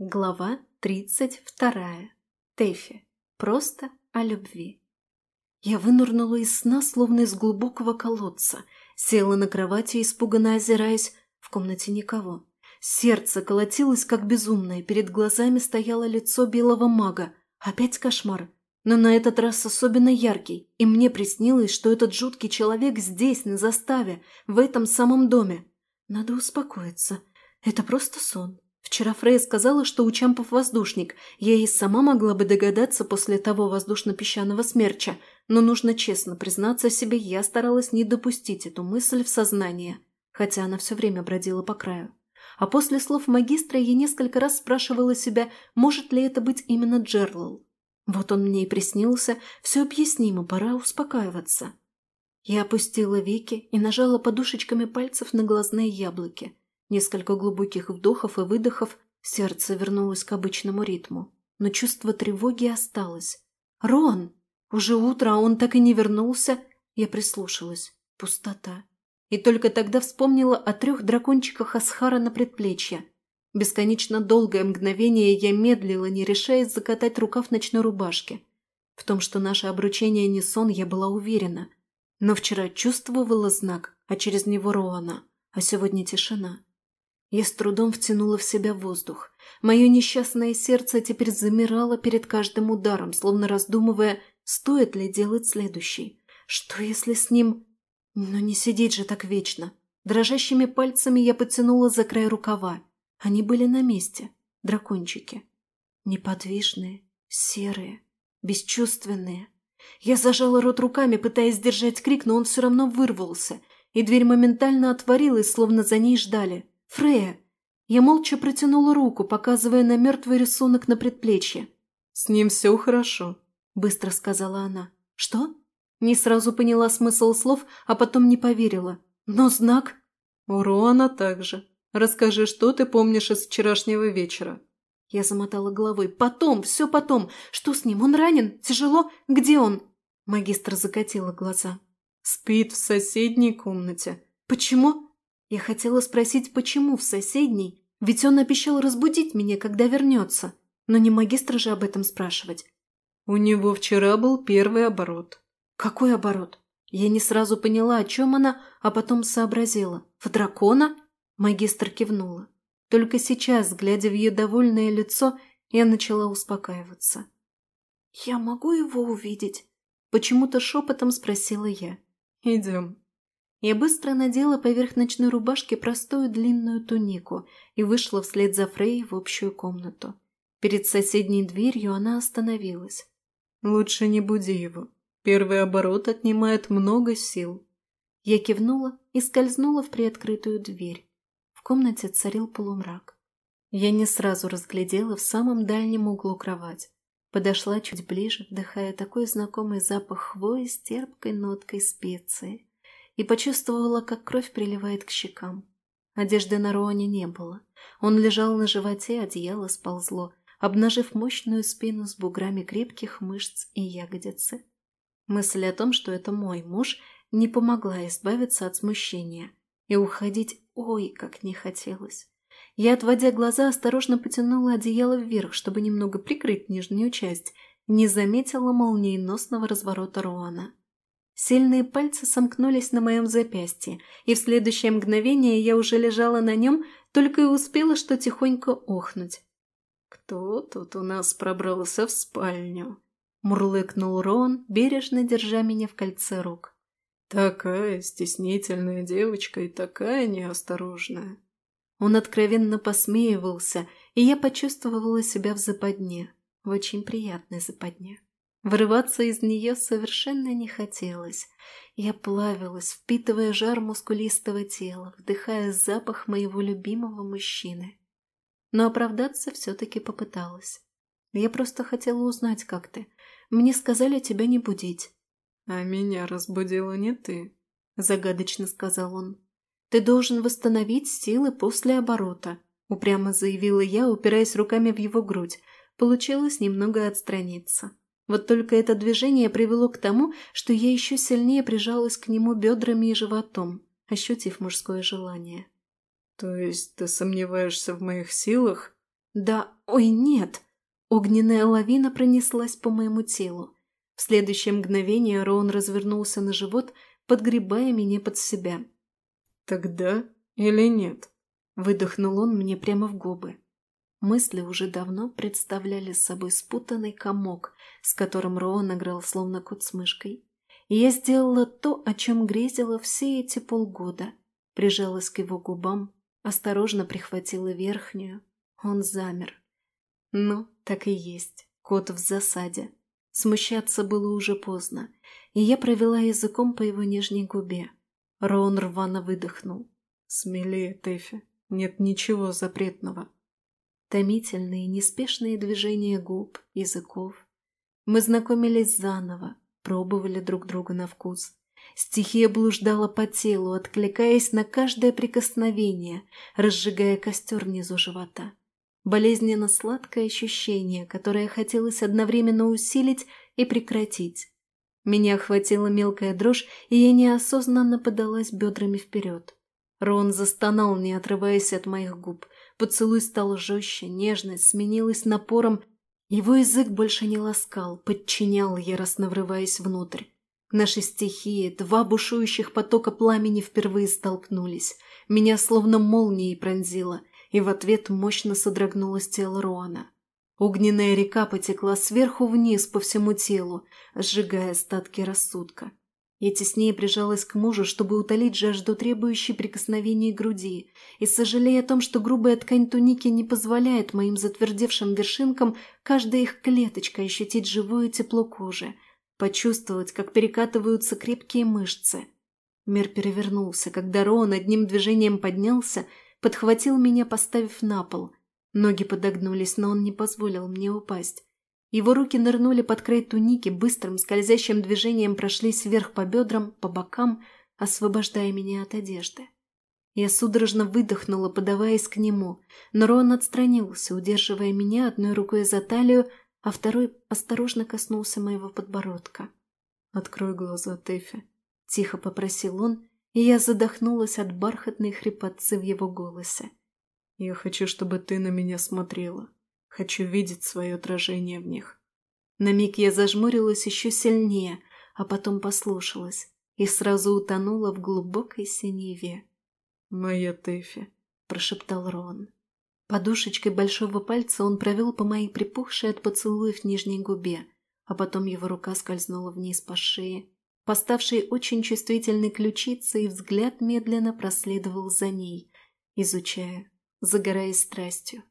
Глава тридцать вторая. Тэфи. Просто о любви. Я вынырнула из сна, словно из глубокого колодца. Села на кровати, испуганно озираясь. В комнате никого. Сердце колотилось, как безумное. Перед глазами стояло лицо белого мага. Опять кошмар. Но на этот раз особенно яркий. И мне приснилось, что этот жуткий человек здесь, на заставе, в этом самом доме. Надо успокоиться. Это просто сон. Вчера Фрей сказала, что у Чампов воздушник. Я и сама могла бы догадаться после того воздушно-песчаного смерча, но нужно честно признаться себе, я старалась не допустить эту мысль в сознание, хотя она все время бродила по краю. А после слов магистра я несколько раз спрашивала себя, может ли это быть именно Джерлал. Вот он мне и приснился, все объяснимо, пора успокаиваться. Я опустила веки и нажала подушечками пальцев на глазные яблоки – Несколько глубоких вдохов и выдохов, сердце вернулось к обычному ритму. Но чувство тревоги осталось. «Рон! Уже утро, а он так и не вернулся!» Я прислушалась. Пустота. И только тогда вспомнила о трех дракончиках Асхара на предплечье. Бесконечно долгое мгновение я медлила, не решаясь закатать рукав ночной рубашки. В том, что наше обручение не сон, я была уверена. Но вчера чувствовала знак, а через него Роана, а сегодня тишина. Я с трудом втянула в себя воздух. Мое несчастное сердце теперь замирало перед каждым ударом, словно раздумывая, стоит ли делать следующий. Что если с ним... Но не сидеть же так вечно. Дрожащими пальцами я потянула за край рукава. Они были на месте. Дракончики. Неподвижные, серые, бесчувственные. Я зажала рот руками, пытаясь сдержать крик, но он все равно вырвался, и дверь моментально отворилась, словно за ней ждали. «Фрея!» Я молча протянула руку, показывая на мертвый рисунок на предплечье. «С ним все хорошо», – быстро сказала она. «Что?» Не сразу поняла смысл слов, а потом не поверила. «Но знак...» «У также. Расскажи, что ты помнишь из вчерашнего вечера?» Я замотала головой. «Потом, все потом. Что с ним? Он ранен? Тяжело? Где он?» Магистр закатила глаза. «Спит в соседней комнате». «Почему?» Я хотела спросить, почему в соседней, ведь он обещал разбудить меня, когда вернется. Но не магистра же об этом спрашивать. У него вчера был первый оборот. Какой оборот? Я не сразу поняла, о чем она, а потом сообразила. В дракона? Магистр кивнула. Только сейчас, глядя в ее довольное лицо, я начала успокаиваться. «Я могу его увидеть?» Почему-то шепотом спросила я. «Идем», я быстро надела поверх ночной рубашки простую длинную тунику и вышла вслед за Фрей в общую комнату. Перед соседней дверью она остановилась. «Лучше не буди его. Первый оборот отнимает много сил». Я кивнула и скользнула в приоткрытую дверь. В комнате царил полумрак. Я не сразу разглядела в самом дальнем углу кровать. Подошла чуть ближе, вдыхая такой знакомый запах хвои с терпкой ноткой специи и почувствовала, как кровь приливает к щекам. Одежды на Роане не было. Он лежал на животе, одеяло сползло, обнажив мощную спину с буграми крепких мышц и ягодицы. Мысль о том, что это мой муж, не помогла избавиться от смущения. И уходить ой, как не хотелось. Я, отводя глаза, осторожно потянула одеяло вверх, чтобы немного прикрыть нижнюю часть, не заметила молниеносного разворота Роана. Сильные пальцы сомкнулись на моем запястье, и в следующее мгновение я уже лежала на нем, только и успела что тихонько охнуть. «Кто тут у нас пробрался в спальню?» – мурлыкнул Рон, бережно держа меня в кольце рук. «Такая стеснительная девочка и такая неосторожная». Он откровенно посмеивался, и я почувствовала себя в западне, в очень приятной западне. Вырываться из нее совершенно не хотелось. Я плавилась, впитывая жар мускулистого тела, вдыхая запах моего любимого мужчины. Но оправдаться все-таки попыталась. Я просто хотела узнать, как ты. Мне сказали тебя не будить. «А меня разбудила не ты», — загадочно сказал он. «Ты должен восстановить силы после оборота», — упрямо заявила я, упираясь руками в его грудь. Получилось немного отстраниться. Вот только это движение привело к тому, что я еще сильнее прижалась к нему бедрами и животом, ощутив мужское желание. «То есть ты сомневаешься в моих силах?» Да, ой, нет. Огненная лавина пронеслась по моему телу. В следующее мгновение Роун развернулся на живот, подгребая меня под себя. «Тогда или нет?» Выдохнул он мне прямо в губы. Мысли уже давно представляли собой спутанный комок, с которым Роан играл словно кот с мышкой. И я сделала то, о чем грезила все эти полгода. Прижалась к его губам, осторожно прихватила верхнюю. Он замер. Ну, так и есть. Кот в засаде. Смущаться было уже поздно, и я провела языком по его нижней губе. Роун рвано выдохнул. «Смелее, Тэфи, нет ничего запретного». Томительные, неспешные движения губ, языков. Мы знакомились заново, пробовали друг друга на вкус. Стихия блуждала по телу, откликаясь на каждое прикосновение, разжигая костер внизу живота. Болезненно сладкое ощущение, которое хотелось одновременно усилить и прекратить. Меня охватила мелкая дрожь, и я неосознанно подалась бедрами вперед. Рон застонал, не отрываясь от моих губ. Поцелуй стал жестче, нежность сменилась напором. Его язык больше не ласкал, подчинял, яростно врываясь внутрь. Наши стихии, два бушующих потока пламени впервые столкнулись. Меня словно молнией пронзило — и в ответ мощно содрогнулось тело Роана. Огненная река потекла сверху вниз по всему телу, сжигая остатки рассудка. Я теснее прижалась к мужу, чтобы утолить жажду, требующей прикосновений груди, и сожалея о том, что грубая ткань туники не позволяет моим затвердевшим вершинкам каждая их клеточка ощутить живое тепло кожи, почувствовать, как перекатываются крепкие мышцы. Мир перевернулся, когда Роан одним движением поднялся подхватил меня, поставив на пол. Ноги подогнулись, но он не позволил мне упасть. Его руки нырнули под край туники, быстрым скользящим движением прошлись вверх по бедрам, по бокам, освобождая меня от одежды. Я судорожно выдохнула, подаваясь к нему, но Рон отстранился, удерживая меня одной рукой за талию, а второй осторожно коснулся моего подбородка. «Открой глаза, Тэфи», — тихо попросил он, и я задохнулась от бархатной хрипотцы в его голосе. «Я хочу, чтобы ты на меня смотрела. Хочу видеть свое отражение в них». На миг я зажмурилась еще сильнее, а потом послушалась и сразу утонула в глубокой синеве. «Моя Тэфи», — прошептал Рон. Подушечкой большого пальца он провел по моей припухшей от поцелуев нижней губе, а потом его рука скользнула вниз по шее, поставшей очень чувствительной ключицей, взгляд медленно проследовал за ней, изучая, загораясь страстью.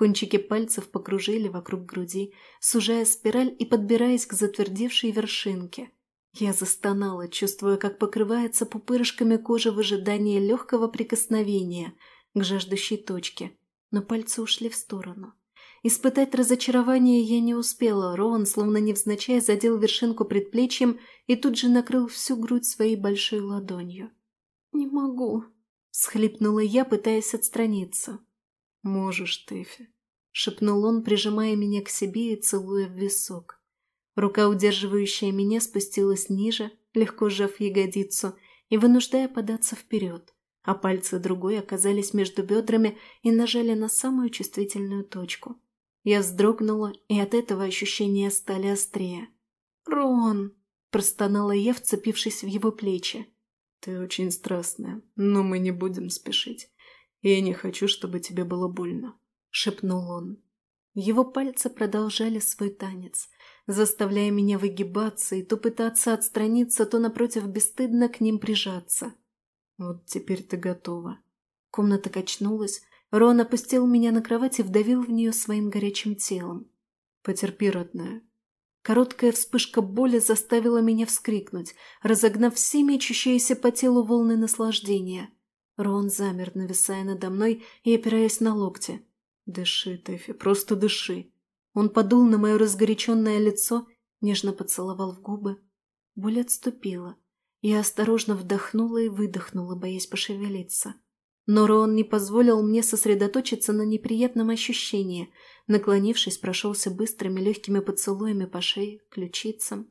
Кончики пальцев покружили вокруг груди, сужая спираль и подбираясь к затвердевшей вершинке. Я застонала, чувствуя, как покрывается пупырышками кожа в ожидании легкого прикосновения к жаждущей точке, но пальцы ушли в сторону. Испытать разочарование я не успела. Роан, словно невзначай, задел вершинку предплечьем и тут же накрыл всю грудь своей большой ладонью. «Не могу», — схлипнула я, пытаясь отстраниться. «Можешь, Тэфи», — шепнул он, прижимая меня к себе и целуя в висок. Рука, удерживающая меня, спустилась ниже, легко сжав ягодицу и вынуждая податься вперед, а пальцы другой оказались между бедрами и нажали на самую чувствительную точку. Я вздрогнула, и от этого ощущения стали острее. «Рон!» – простонала я, вцепившись в его плечи. «Ты очень страстная, но мы не будем спешить. Я не хочу, чтобы тебе было больно», – шепнул он. Его пальцы продолжали свой танец, заставляя меня выгибаться и то пытаться отстраниться, то напротив бесстыдно к ним прижаться. «Вот теперь ты готова». Комната качнулась, Рон опустил меня на кровать и вдавил в нее своим горячим телом. «Потерпи, родная». Короткая вспышка боли заставила меня вскрикнуть, разогнав все мечущиеся по телу волны наслаждения. Рон замер, нависая надо мной и опираясь на локти. «Дыши, Тэфи, просто дыши». Он подул на мое разгоряченное лицо, нежно поцеловал в губы. Боль отступила. Я осторожно вдохнула и выдохнула, боясь пошевелиться. Но Роан не позволил мне сосредоточиться на неприятном ощущении. Наклонившись, прошелся быстрыми легкими поцелуями по шее, ключицам,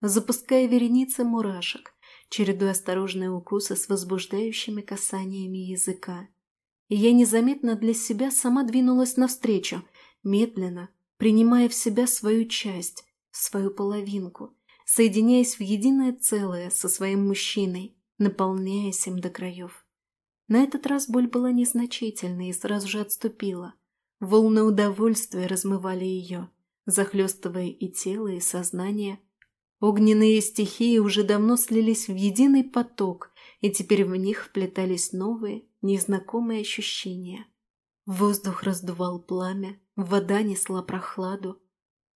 запуская вереницы мурашек, чередуя осторожные укусы с возбуждающими касаниями языка. и я незаметно для себя сама двинулась навстречу, медленно, принимая в себя свою часть, свою половинку, соединяясь в единое целое со своим мужчиной, наполняясь им до краев. На этот раз боль была незначительной и сразу же отступила. Волны удовольствия размывали ее, захлестывая и тело, и сознание. Огненные стихии уже давно слились в единый поток, и теперь в них вплетались новые, незнакомые ощущения. Воздух раздувал пламя, вода несла прохладу.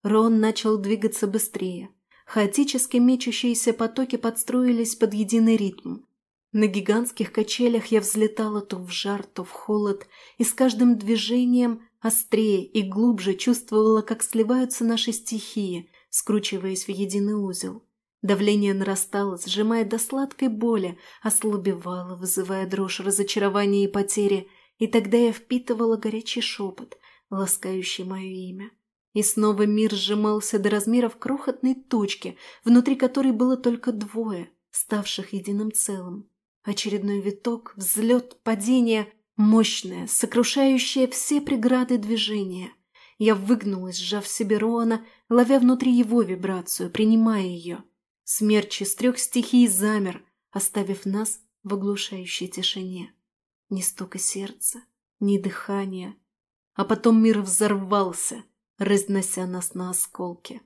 Рон начал двигаться быстрее. Хаотически мечущиеся потоки подстроились под единый ритм. На гигантских качелях я взлетала то в жар, то в холод, и с каждым движением острее и глубже чувствовала, как сливаются наши стихии, скручиваясь в единый узел. Давление нарастало, сжимая до сладкой боли, ослабевало, вызывая дрожь разочарования и потери, и тогда я впитывала горячий шепот, ласкающий мое имя. И снова мир сжимался до размеров крохотной точки, внутри которой было только двое, ставших единым целым. Очередной виток, взлет, падение, мощное, сокрушающее все преграды движения. Я выгнулась, сжав себе Роана, ловя внутри его вибрацию, принимая ее. Смерч из трех стихий замер, оставив нас в оглушающей тишине. Ни стука сердца, ни дыхания. А потом мир взорвался, разнося нас на осколки.